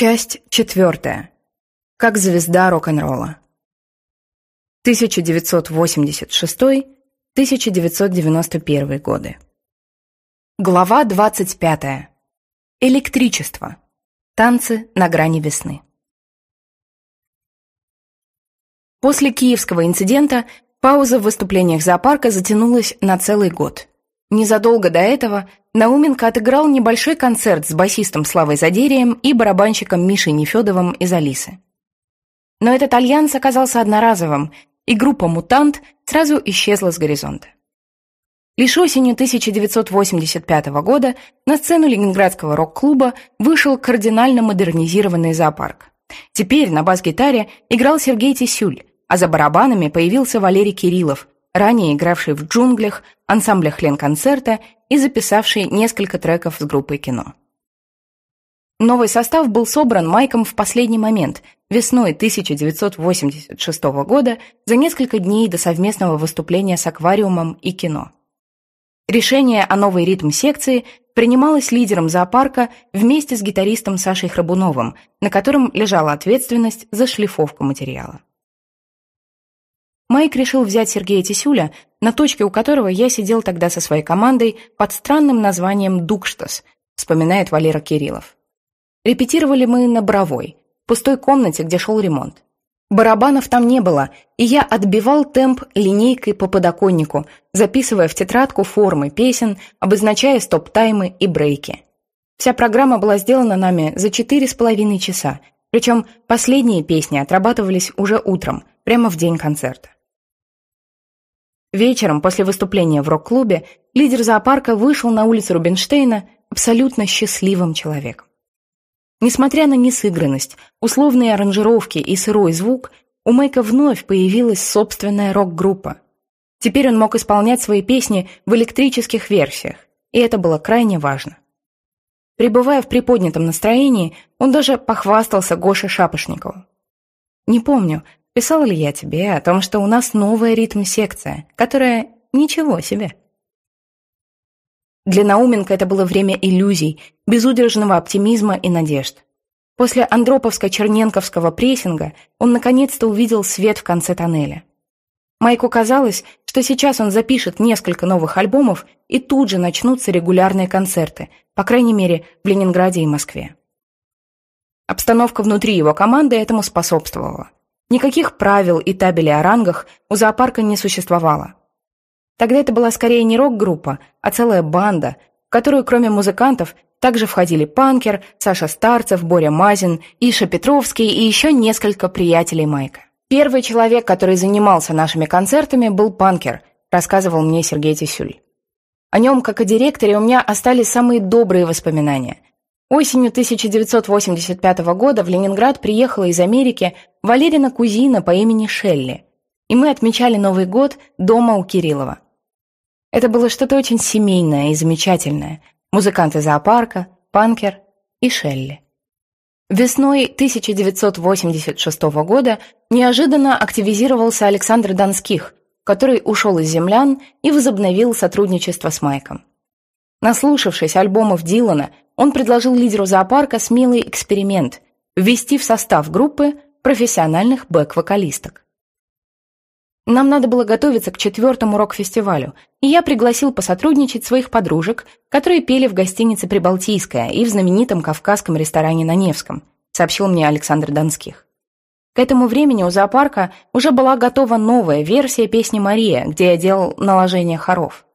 Часть четвертая. Как звезда рок-н-ролла. 1986-1991 годы. Глава 25. Электричество. Танцы на грани весны. После киевского инцидента пауза в выступлениях зоопарка затянулась на целый год. Незадолго до этого Науменко отыграл небольшой концерт с басистом Славой Задерием и барабанщиком Мишей Нефедовым из Алисы. Но этот альянс оказался одноразовым, и группа «Мутант» сразу исчезла с горизонта. Лишь осенью 1985 года на сцену Ленинградского рок-клуба вышел кардинально модернизированный зоопарк. Теперь на бас-гитаре играл Сергей Тисюль, а за барабанами появился Валерий Кириллов, ранее игравший в «Джунглях», ансамблях Ленконцерта и записавший несколько треков с группой кино. Новый состав был собран Майком в последний момент, весной 1986 года, за несколько дней до совместного выступления с аквариумом и кино. Решение о новой ритм-секции принималось лидером зоопарка вместе с гитаристом Сашей Храбуновым, на котором лежала ответственность за шлифовку материала. Майк решил взять Сергея Тисюля, на точке у которого я сидел тогда со своей командой под странным названием «Дукштас», вспоминает Валера Кириллов. Репетировали мы на Боровой, пустой комнате, где шел ремонт. Барабанов там не было, и я отбивал темп линейкой по подоконнику, записывая в тетрадку формы песен, обозначая стоп-таймы и брейки. Вся программа была сделана нами за четыре с половиной часа, причем последние песни отрабатывались уже утром, прямо в день концерта. Вечером, после выступления в рок-клубе, лидер зоопарка вышел на улицу Рубинштейна абсолютно счастливым человеком. Несмотря на несыгранность, условные аранжировки и сырой звук, у Мэйка вновь появилась собственная рок-группа. Теперь он мог исполнять свои песни в электрических версиях, и это было крайне важно. Пребывая в приподнятом настроении, он даже похвастался Гоше Шапошникову. Не помню, Писала ли я тебе о том, что у нас новая ритм-секция, которая ничего себе? Для Науменко это было время иллюзий, безудержного оптимизма и надежд. После Андроповско-Черненковского прессинга он наконец-то увидел свет в конце тоннеля. Майку казалось, что сейчас он запишет несколько новых альбомов и тут же начнутся регулярные концерты, по крайней мере, в Ленинграде и Москве. Обстановка внутри его команды этому способствовала. Никаких правил и табелей о рангах у зоопарка не существовало. Тогда это была скорее не рок-группа, а целая банда, в которую кроме музыкантов также входили Панкер, Саша Старцев, Боря Мазин, Иша Петровский и еще несколько приятелей Майка. Первый человек, который занимался нашими концертами, был Панкер, рассказывал мне Сергей Тисюль. О нем, как о директоре, у меня остались самые добрые воспоминания. Осенью 1985 года в Ленинград приехала из Америки Валерина кузина по имени Шелли, и мы отмечали Новый год дома у Кириллова. Это было что-то очень семейное и замечательное. Музыканты зоопарка, панкер и Шелли. Весной 1986 года неожиданно активизировался Александр Донских, который ушел из землян и возобновил сотрудничество с Майком. Наслушавшись альбомов Дилана, он предложил лидеру зоопарка смелый эксперимент – ввести в состав группы профессиональных бэк-вокалисток. Нам надо было готовиться к четвертому рок-фестивалю, и я пригласил посотрудничать своих подружек, которые пели в гостинице «Прибалтийская» и в знаменитом кавказском ресторане на Невском, сообщил мне Александр Донских. К этому времени у зоопарка уже была готова новая версия песни «Мария», где я делал наложение хоров.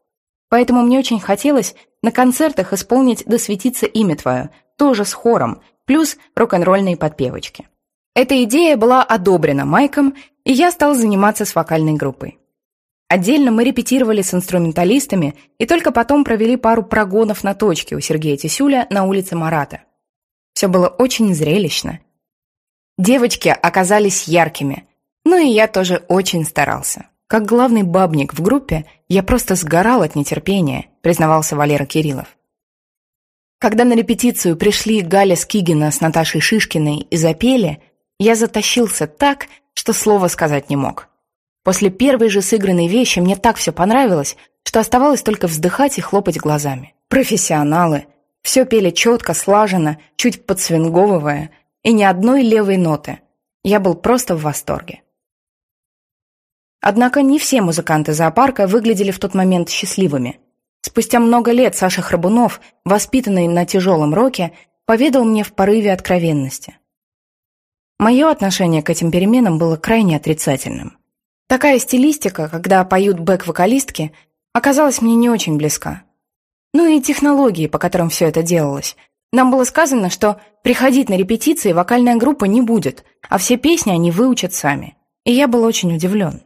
Поэтому мне очень хотелось на концертах исполнить «Да светится имя твое», тоже с хором, плюс рок-н-ролльные подпевочки. Эта идея была одобрена Майком, и я стал заниматься с вокальной группой. Отдельно мы репетировали с инструменталистами и только потом провели пару прогонов на точке у Сергея Тисюля на улице Марата. Все было очень зрелищно. Девочки оказались яркими, ну и я тоже очень старался. Как главный бабник в группе, я просто сгорал от нетерпения, признавался Валера Кириллов. Когда на репетицию пришли Галя Скигина с Наташей Шишкиной и запели, я затащился так, что слова сказать не мог. После первой же сыгранной вещи мне так все понравилось, что оставалось только вздыхать и хлопать глазами. Профессионалы. Все пели четко, слаженно, чуть подсвинговывая. и ни одной левой ноты. Я был просто в восторге. Однако не все музыканты зоопарка выглядели в тот момент счастливыми. Спустя много лет Саша Храбунов, воспитанный на тяжелом роке, поведал мне в порыве откровенности. Мое отношение к этим переменам было крайне отрицательным. Такая стилистика, когда поют бэк-вокалистки, оказалась мне не очень близка. Ну и технологии, по которым все это делалось. Нам было сказано, что приходить на репетиции вокальная группа не будет, а все песни они выучат сами. И я был очень удивлен.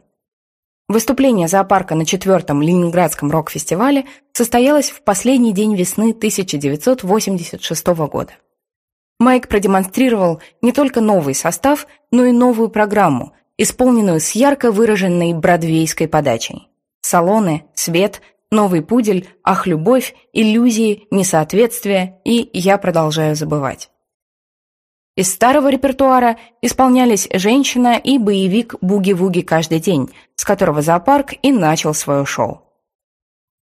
Выступление зоопарка на четвертом Ленинградском рок-фестивале состоялось в последний день весны 1986 года. Майк продемонстрировал не только новый состав, но и новую программу, исполненную с ярко выраженной бродвейской подачей. Салоны, свет, новый пудель, ах, любовь, иллюзии, несоответствие и я продолжаю забывать. Из старого репертуара исполнялись «Женщина» и боевик «Буги-вуги каждый день», с которого зоопарк и начал свое шоу.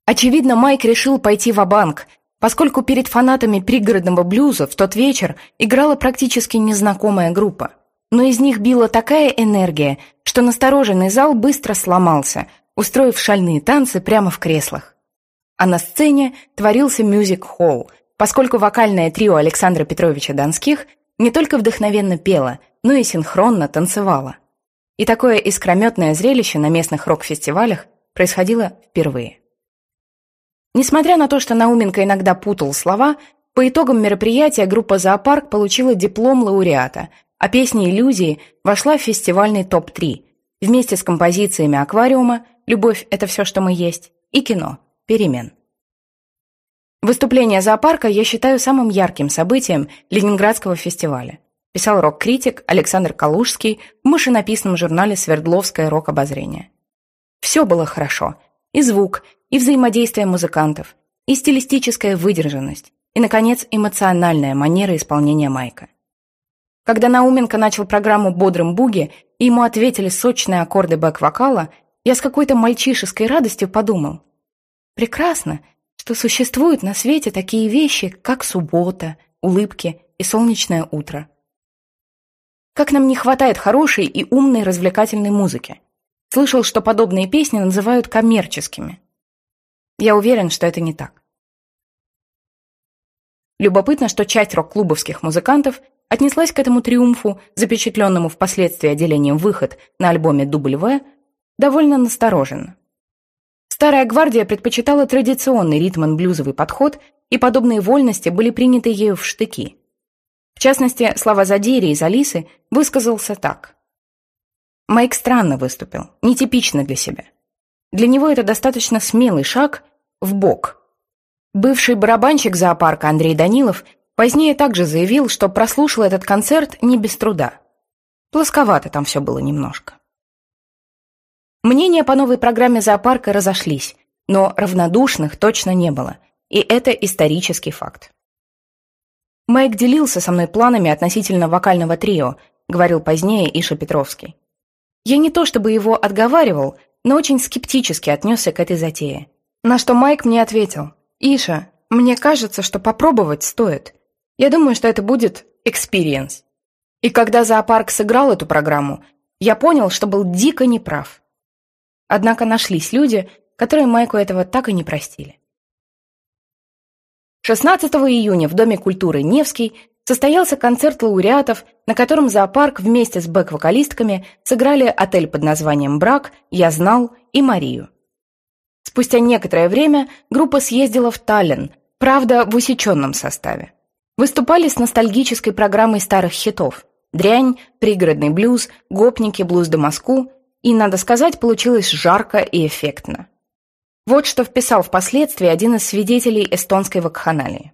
Очевидно, Майк решил пойти в банк поскольку перед фанатами пригородного блюза в тот вечер играла практически незнакомая группа. Но из них била такая энергия, что настороженный зал быстро сломался, устроив шальные танцы прямо в креслах. А на сцене творился мюзик-холл, поскольку вокальное трио Александра Петровича Донских не только вдохновенно пело, но и синхронно танцевало. И такое искрометное зрелище на местных рок-фестивалях происходило впервые. Несмотря на то, что Науменко иногда путал слова, по итогам мероприятия группа «Зоопарк» получила диплом лауреата, а песня «Иллюзии» вошла в фестивальный топ-3 вместе с композициями «Аквариума», «Любовь – это все, что мы есть» и кино «Перемен». Выступление зоопарка я считаю самым ярким событием Ленинградского фестиваля. Писал рок-критик Александр Калужский в машинописном журнале «Свердловское рок-обозрение». Все было хорошо. И звук, и взаимодействие музыкантов, и стилистическая выдержанность, и, наконец, эмоциональная манера исполнения Майка. Когда Науменко начал программу «Бодрым буги», и ему ответили сочные аккорды бэк-вокала, я с какой-то мальчишеской радостью подумал. Прекрасно, что существуют на свете такие вещи, как суббота, улыбки и солнечное утро. Как нам не хватает хорошей и умной развлекательной музыки. Слышал, что подобные песни называют коммерческими. Я уверен, что это не так. Любопытно, что часть рок-клубовских музыкантов отнеслась к этому триумфу, запечатленному впоследствии отделением «Выход» на альбоме «W», довольно настороженно. Старая гвардия предпочитала традиционный ритм-блюзовый подход, и подобные вольности были приняты ею в штыки. В частности, слова Задири из Алисы высказался так. Майк странно выступил, нетипично для себя. Для него это достаточно смелый шаг в бок. Бывший барабанщик зоопарка Андрей Данилов позднее также заявил, что прослушал этот концерт не без труда. Плосковато там все было немножко. Мнения по новой программе зоопарка разошлись, но равнодушных точно не было, и это исторический факт. Майк делился со мной планами относительно вокального трио, говорил позднее Иша Петровский. Я не то чтобы его отговаривал, но очень скептически отнесся к этой затее. На что Майк мне ответил, «Иша, мне кажется, что попробовать стоит. Я думаю, что это будет experience». И когда зоопарк сыграл эту программу, я понял, что был дико неправ. Однако нашлись люди, которые Майку этого так и не простили. 16 июня в Доме культуры «Невский» состоялся концерт лауреатов, на котором зоопарк вместе с бэк-вокалистками сыграли отель под названием «Брак», «Я знал» и «Марию». Спустя некоторое время группа съездила в Таллин, правда, в усеченном составе. Выступали с ностальгической программой старых хитов «Дрянь», «Пригородный блюз», «Гопники», «Блуз до Москву», и, надо сказать, получилось жарко и эффектно. Вот что вписал впоследствии один из свидетелей эстонской вакханалии.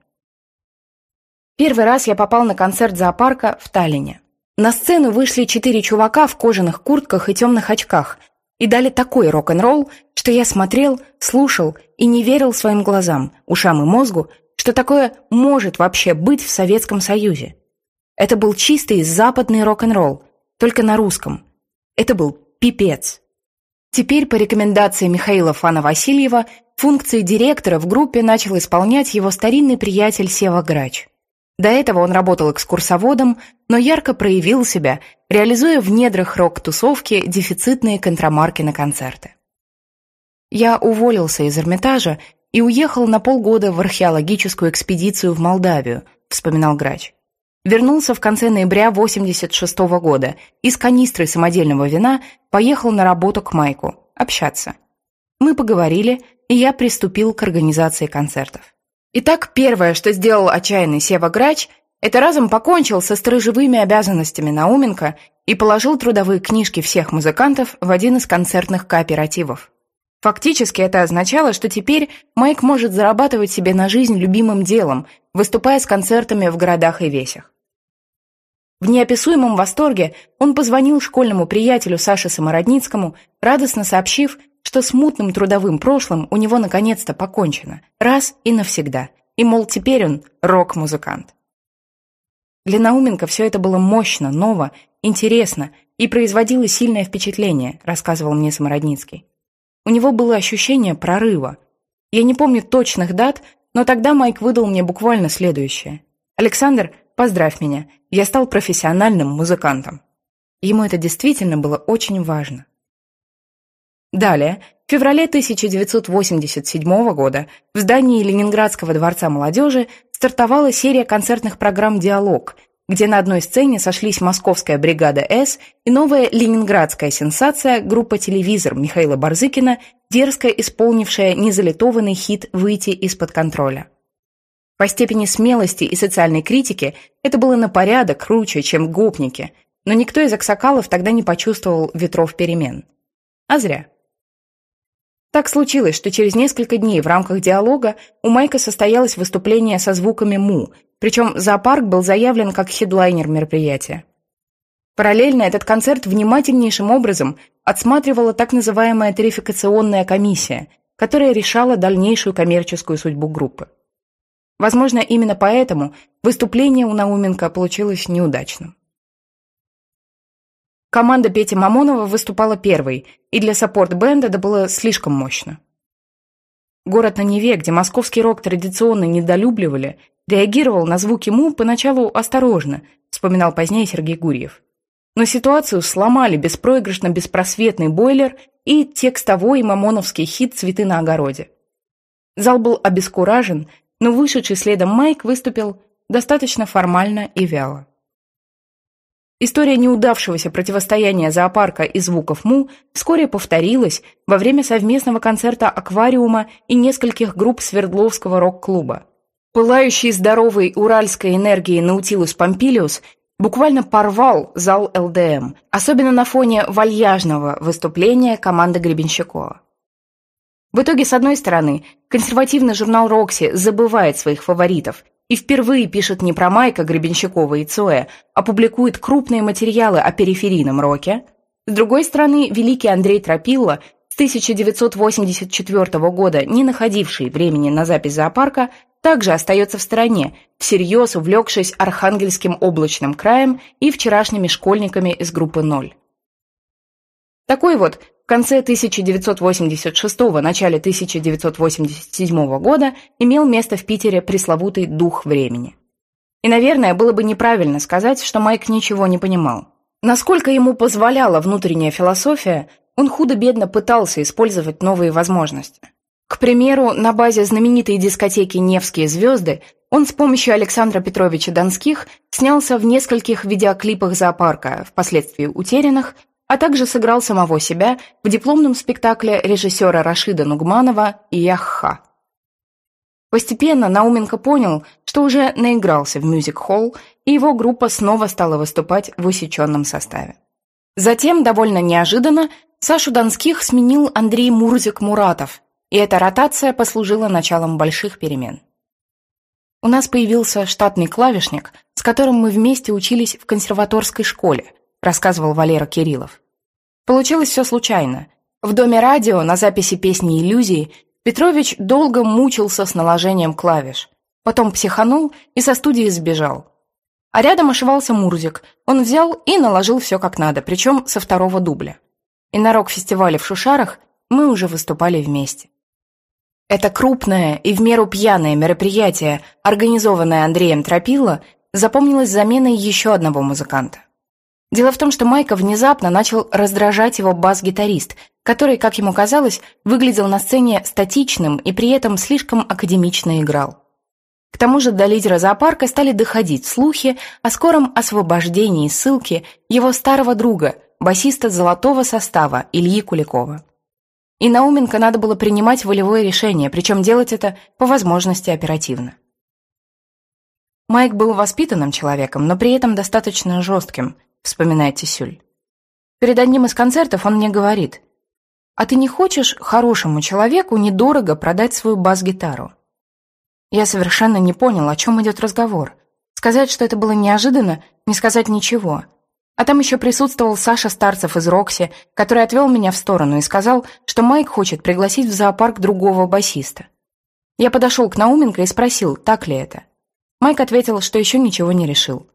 Первый раз я попал на концерт зоопарка в Таллине. На сцену вышли четыре чувака в кожаных куртках и темных очках и дали такой рок-н-ролл, что я смотрел, слушал и не верил своим глазам, ушам и мозгу, что такое может вообще быть в Советском Союзе. Это был чистый западный рок-н-ролл, только на русском. Это был пипец. Теперь, по рекомендации Михаила Фана-Васильева, функции директора в группе начал исполнять его старинный приятель Сева Грач. До этого он работал экскурсоводом, но ярко проявил себя, реализуя в недрах рок-тусовки дефицитные контрамарки на концерты. Я уволился из Эрмитажа и уехал на полгода в археологическую экспедицию в Молдавию, вспоминал Грач. Вернулся в конце ноября 86 -го года и с канистрой самодельного вина поехал на работу к Майку, общаться. Мы поговорили, и я приступил к организации концертов. Итак, первое, что сделал отчаянный Сева Грач, это разом покончил со сторожевыми обязанностями Науменко и положил трудовые книжки всех музыкантов в один из концертных кооперативов. Фактически это означало, что теперь Майк может зарабатывать себе на жизнь любимым делом, выступая с концертами в городах и весях. В неописуемом восторге он позвонил школьному приятелю Саше Самородницкому, радостно сообщив, что с мутным трудовым прошлым у него наконец-то покончено, раз и навсегда, и, мол, теперь он рок-музыкант. Для Науменко все это было мощно, ново, интересно и производило сильное впечатление, рассказывал мне Самородницкий. У него было ощущение прорыва. Я не помню точных дат, но тогда Майк выдал мне буквально следующее. «Александр, поздравь меня, я стал профессиональным музыкантом». Ему это действительно было очень важно. Далее, в феврале 1987 года в здании Ленинградского дворца молодежи стартовала серия концертных программ «Диалог», где на одной сцене сошлись московская бригада «С» и новая ленинградская сенсация группа «Телевизор» Михаила Барзыкина, дерзко исполнившая незалитованный хит «Выйти из-под контроля». По степени смелости и социальной критики это было на порядок круче, чем гопники, но никто из аксакалов тогда не почувствовал ветров перемен. А зря. Так случилось, что через несколько дней в рамках диалога у Майка состоялось выступление со звуками «му», причем зоопарк был заявлен как хедлайнер мероприятия. Параллельно этот концерт внимательнейшим образом отсматривала так называемая тарификационная комиссия, которая решала дальнейшую коммерческую судьбу группы. Возможно, именно поэтому выступление у Науменко получилось неудачным. Команда Пети Мамонова выступала первой, и для саппорт-бенда это было слишком мощно. Город на Неве, где московский рок традиционно недолюбливали, реагировал на звуки му поначалу осторожно, вспоминал позднее Сергей Гурьев. Но ситуацию сломали беспроигрышно-беспросветный бойлер и текстовой мамоновский хит «Цветы на огороде». Зал был обескуражен, но вышедший следом Майк выступил достаточно формально и вяло. История неудавшегося противостояния зоопарка и звуков Му вскоре повторилась во время совместного концерта «Аквариума» и нескольких групп Свердловского рок-клуба. Пылающий здоровой уральской энергией Наутилус Помпилиус буквально порвал зал ЛДМ, особенно на фоне вальяжного выступления команды Гребенщикова. В итоге, с одной стороны, консервативный журнал «Рокси» забывает своих фаворитов и впервые пишет не про Майка Гребенщикова и Цоя, а публикует крупные материалы о периферийном роке. С другой стороны, великий Андрей Тропилла, с 1984 года не находивший времени на запись зоопарка, также остается в стороне, всерьез увлекшись Архангельским облачным краем и вчерашними школьниками из группы «Ноль». Такой вот конце 1986 начале 1987 года имел место в Питере пресловутый «дух времени». И, наверное, было бы неправильно сказать, что Майк ничего не понимал. Насколько ему позволяла внутренняя философия, он худо-бедно пытался использовать новые возможности. К примеру, на базе знаменитой дискотеки «Невские звезды» он с помощью Александра Петровича Донских снялся в нескольких видеоклипах зоопарка, впоследствии утерянных, а также сыграл самого себя в дипломном спектакле режиссера Рашида Нугманова «Яхха». Постепенно Науменко понял, что уже наигрался в мюзик-холл, и его группа снова стала выступать в усеченном составе. Затем, довольно неожиданно, Сашу Донских сменил Андрей Мурзик-Муратов, и эта ротация послужила началом больших перемен. У нас появился штатный клавишник, с которым мы вместе учились в консерваторской школе, рассказывал Валера Кириллов. Получилось все случайно. В доме радио на записи песни «Иллюзии» Петрович долго мучился с наложением клавиш. Потом психанул и со студии сбежал. А рядом ошивался Мурзик. Он взял и наложил все как надо, причем со второго дубля. И на рок-фестивале в Шушарах мы уже выступали вместе. Это крупное и в меру пьяное мероприятие, организованное Андреем Тропило, запомнилось заменой еще одного музыканта. Дело в том, что Майка внезапно начал раздражать его бас-гитарист, который, как ему казалось, выглядел на сцене статичным и при этом слишком академично играл. К тому же до лидера зоопарка стали доходить слухи о скором освобождении ссылки его старого друга, басиста золотого состава Ильи Куликова. И Науменко надо было принимать волевое решение, причем делать это по возможности оперативно. Майк был воспитанным человеком, но при этом достаточно жестким – вспоминает Тисюль. Перед одним из концертов он мне говорит, «А ты не хочешь хорошему человеку недорого продать свою бас-гитару?» Я совершенно не понял, о чем идет разговор. Сказать, что это было неожиданно, не сказать ничего. А там еще присутствовал Саша Старцев из Рокси, который отвел меня в сторону и сказал, что Майк хочет пригласить в зоопарк другого басиста. Я подошел к Науменко и спросил, так ли это. Майк ответил, что еще ничего не решил.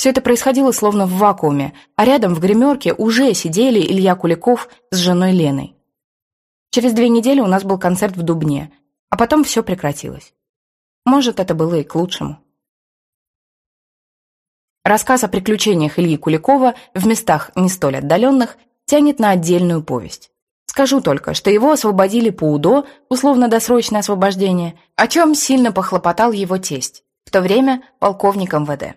Все это происходило словно в вакууме, а рядом в гримерке уже сидели Илья Куликов с женой Леной. Через две недели у нас был концерт в Дубне, а потом все прекратилось. Может, это было и к лучшему. Рассказ о приключениях Ильи Куликова в местах не столь отдаленных тянет на отдельную повесть. Скажу только, что его освободили по УДО, условно-досрочное освобождение, о чем сильно похлопотал его тесть, в то время полковник МВД.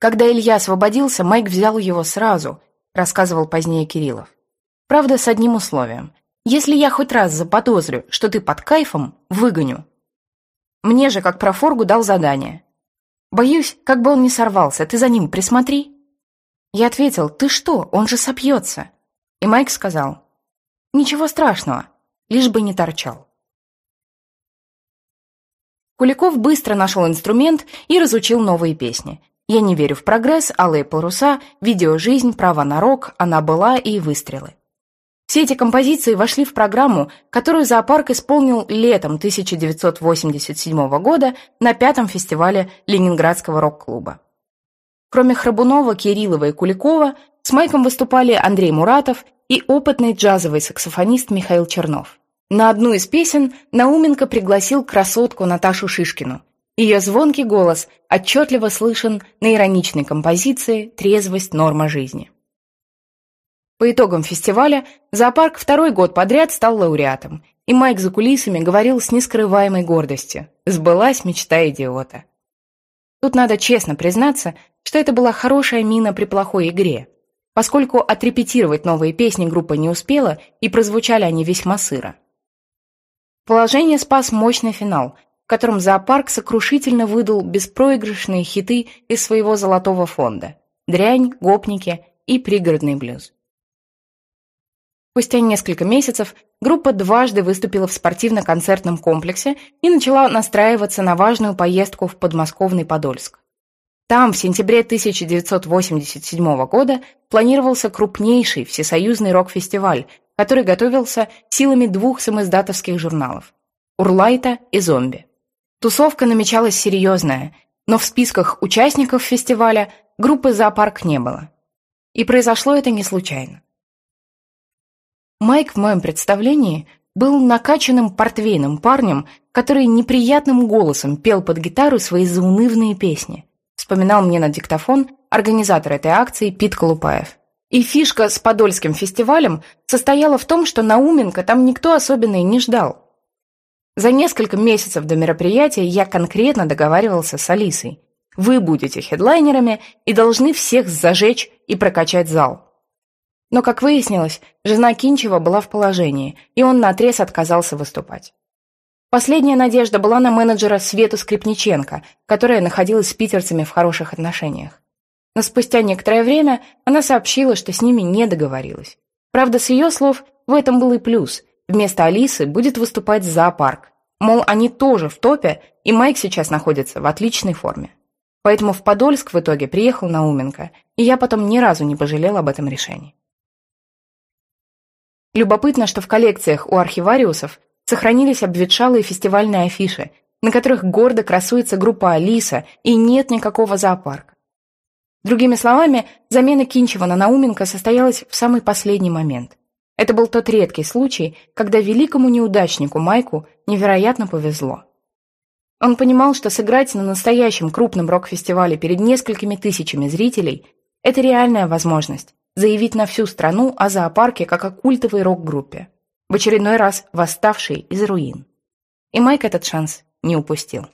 Когда Илья освободился, Майк взял его сразу, рассказывал позднее Кириллов. Правда, с одним условием. Если я хоть раз заподозрю, что ты под кайфом, выгоню. Мне же, как профоргу, дал задание. Боюсь, как бы он не сорвался, ты за ним присмотри. Я ответил, ты что, он же сопьется. И Майк сказал, ничего страшного, лишь бы не торчал. Куликов быстро нашел инструмент и разучил новые песни. «Я не верю в прогресс», «Алые паруса», «Видеожизнь», «Право на рок», «Она была» и «Выстрелы». Все эти композиции вошли в программу, которую зоопарк исполнил летом 1987 года на пятом фестивале Ленинградского рок-клуба. Кроме Храбунова, Кириллова и Куликова, с Майком выступали Андрей Муратов и опытный джазовый саксофонист Михаил Чернов. На одну из песен Науменко пригласил красотку Наташу Шишкину, ее звонкий голос отчетливо слышен на ироничной композиции «Трезвость. Норма жизни». По итогам фестиваля зоопарк второй год подряд стал лауреатом, и Майк за кулисами говорил с нескрываемой гордостью «Сбылась мечта идиота». Тут надо честно признаться, что это была хорошая мина при плохой игре, поскольку отрепетировать новые песни группа не успела, и прозвучали они весьма сыро. Положение спас мощный финал – котором зоопарк сокрушительно выдал беспроигрышные хиты из своего золотого фонда «Дрянь», «Гопники» и «Пригородный блюз». Спустя несколько месяцев группа дважды выступила в спортивно-концертном комплексе и начала настраиваться на важную поездку в подмосковный Подольск. Там в сентябре 1987 года планировался крупнейший всесоюзный рок-фестиваль, который готовился силами двух самоиздатовских журналов – «Урлайта» и «Зомби». Тусовка намечалась серьезная, но в списках участников фестиваля группы «Зоопарк» не было. И произошло это не случайно. Майк в моем представлении был накачанным портвейным парнем, который неприятным голосом пел под гитару свои заунывные песни. Вспоминал мне на диктофон организатор этой акции Пит Колупаев. И фишка с Подольским фестивалем состояла в том, что Науменко там никто особенно и не ждал. За несколько месяцев до мероприятия я конкретно договаривался с Алисой. Вы будете хедлайнерами и должны всех зажечь и прокачать зал. Но, как выяснилось, жена Кинчева была в положении, и он наотрез отказался выступать. Последняя надежда была на менеджера Свету Скрипниченко, которая находилась с питерцами в хороших отношениях. Но спустя некоторое время она сообщила, что с ними не договорилась. Правда, с ее слов, в этом был и плюс. Вместо Алисы будет выступать зоопарк. Мол, они тоже в топе, и Майк сейчас находится в отличной форме. Поэтому в Подольск в итоге приехал Науменко, и я потом ни разу не пожалел об этом решении. Любопытно, что в коллекциях у архивариусов сохранились обветшалые фестивальные афиши, на которых гордо красуется группа Алиса и нет никакого зоопарка. Другими словами, замена Кинчева на Науменко состоялась в самый последний момент. Это был тот редкий случай, когда великому неудачнику Майку невероятно повезло. Он понимал, что сыграть на настоящем крупном рок-фестивале перед несколькими тысячами зрителей – это реальная возможность заявить на всю страну о зоопарке как о культовой рок-группе, в очередной раз восставшей из руин. И Майк этот шанс не упустил.